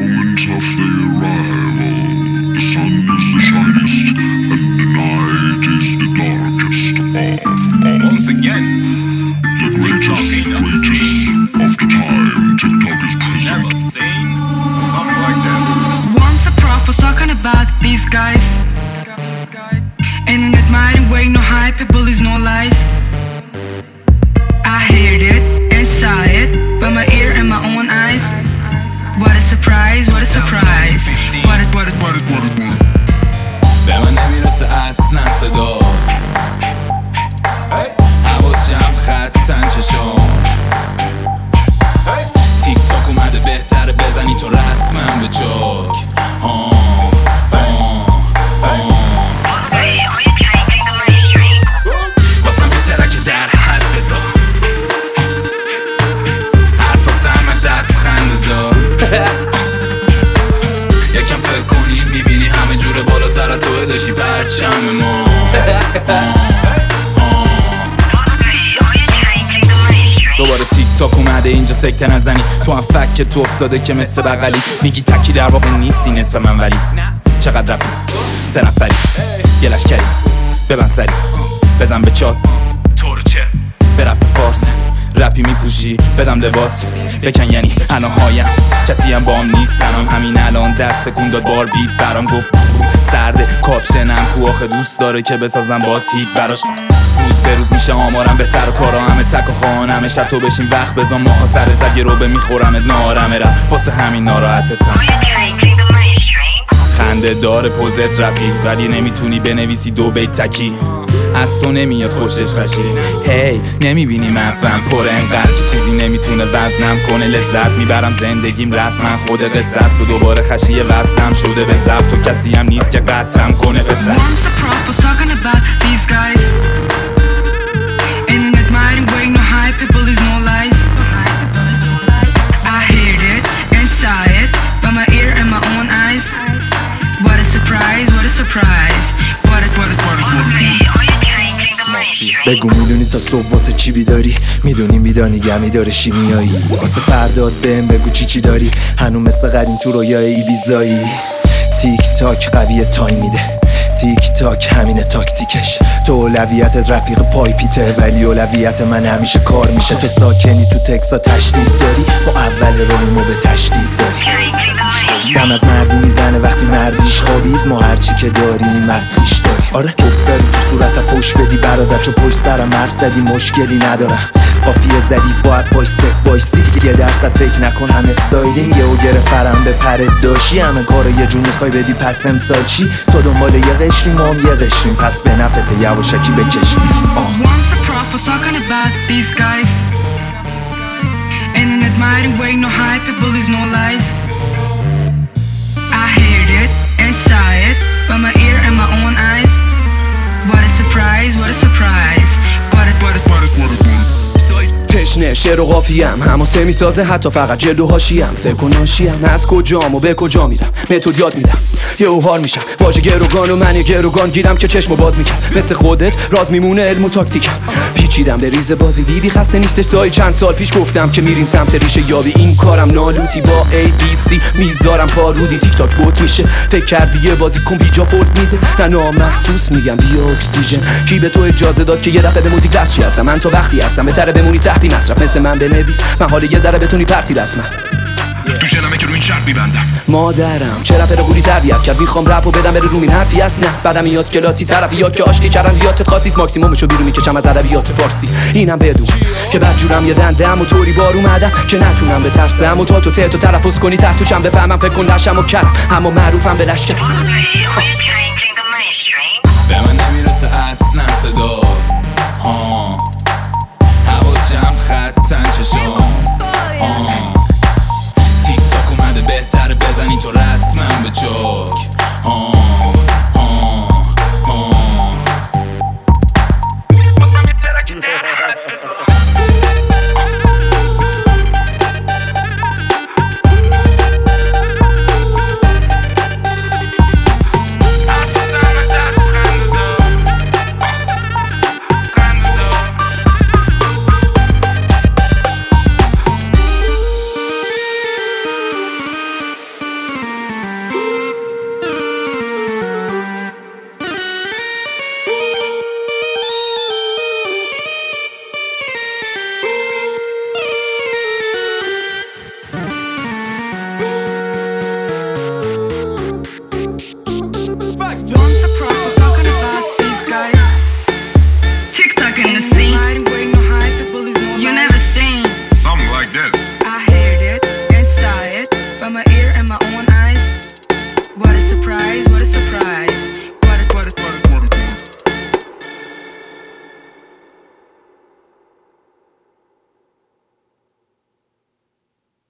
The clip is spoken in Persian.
moment of their arrival, the sun is the shiniest and the night is the darkest of all. Once again, The greatest, greatest of the time, TikTok is never present. seen something like that. Once a prof was talking about these guys In an admiring way, no hype, bullies, no lies پرچم ما. دوباره تیک تاک اومده اینجا سکته نزنی. تو هم فک تو افتاده که مثل بغلی. میگی تکی در واقع نیستی نصف من ولی. چقدر رپی سه نفری. یه لشکری. ببن سری. بزن به چات تو رو چه به رپی میپوشی بدم لباس. بکن یعنی هایم کسی هم بام نیست تنم همین الان دست کن داد بار بیت برام گفت. سرده کاپشنم کو آخه دوست داره که بسازم باز هیت براش. روز به روز میشه آمارم بهتر و کارا همه تک و خانمه شب تو بشین وقت بزن ماها سر زد یه رو به میخورمت نارمه رم واسه همین ناراحتتم. خنده داره پوزت رپی ولی نمی‌تونی بنویسی دو بیت تکی. از تو نمیاد خوشش خشی هی نمی‌بینی مغزم پر انقدر. که چیزی نمی‌تونه وزنم کنه. لذت می‌برم زندگیم رسما. خود قصه است و دوباره خشی وزنم شده به ضبط تو کسی هم نیست که قطعم کنه به surprise. بگو می‌دونی تا صبح واسه چی بیداری؟ می‌دونی میدانی گمی داره شیمیایی واسه فرداد بهم بگو چی چی داری؟ هنو مثل قدیم تو رویای ایبیزایی. تیک تاک قوی تایم میده. تیک تاک همینه تاکتیکش. تو اولویتت رفیق پایپیته ولی اولویت من همیشه کار میشه. تو ساکنی تو تکسا تشدید داری. ما اول راهیمو به تشدید داری. دم از مردی می‌زنه وقتی مردیش خوابید ما هرچی که داریم مسخیش داری آره توپ داری تو صورت پشت بدی برادر چو پشت سرم حرف زدی مشکلی ندارم. قافیه زدی باید پاش صف وایسی یه درصد فکر نکن هم استایلیم یه و گرفترم به پرت داشتی همه کار یه جون می‌خوای بدی پس امسال چی؟ تو دنبال یه قشری ما هم یه قشریم. پس به نفت یواشکی guys. In an admiring way, no no lies. By my ear and my own eyes. What a surprise, what a surprise. What a, what a, what a, what a, what a تشنه شعر و قافیم هماسه می‌سازه حتی فقط جلد و هاشیم فکر و ناشیم. از کجام و به کجا میرم؟ متد یاد میدم. یه اوهار میشم. واژه گروگان و من یه گروگان گیرم که چشمو باز می‌کرد. مثل خودت راز میمونه علم و تاکتیکم. پیچیدم به ریز بازی دیدی خسته نیست سای چند سال پیش گفتم که میریم سمت ریشه یابی. این کارم نالوتی با ABC می‌ذارم پارودی. تیک تاک بوت میشه. فکر کردی یه بازی کن بیجا فولت میده. نه نامحسوس میگم بیا اکسیژن. کی به تو اجازه داد که یه دفعه به موزیک دست چی هستم؟ من تو وقتی هستم؟ بهتره بمونی تحتی مصرف. مثل من بنویس. من حالا یه ذره بتونی پرتی رسمم تو شنمه که رو این شرط میبندم. مادرم چه رپ رو بودی تربیت کرد؟ می‌خوام رپ و بدم بره رو این حرفی هست؟ نه. بعدم میاد کلاسی طرف یاد که آشتی چرندیات خاصیست. ماکسیمومشو بیرون می‌کشم از ادبیات فارسی. اینم بدون. که بعد جورم یه دندم و طوری بار اومدم که نتونم به ترسم و تا تو تهتو تلفظ کنی تحتوشم بفهمم فکر کن لشم و کرم اما معروفم به لشکر.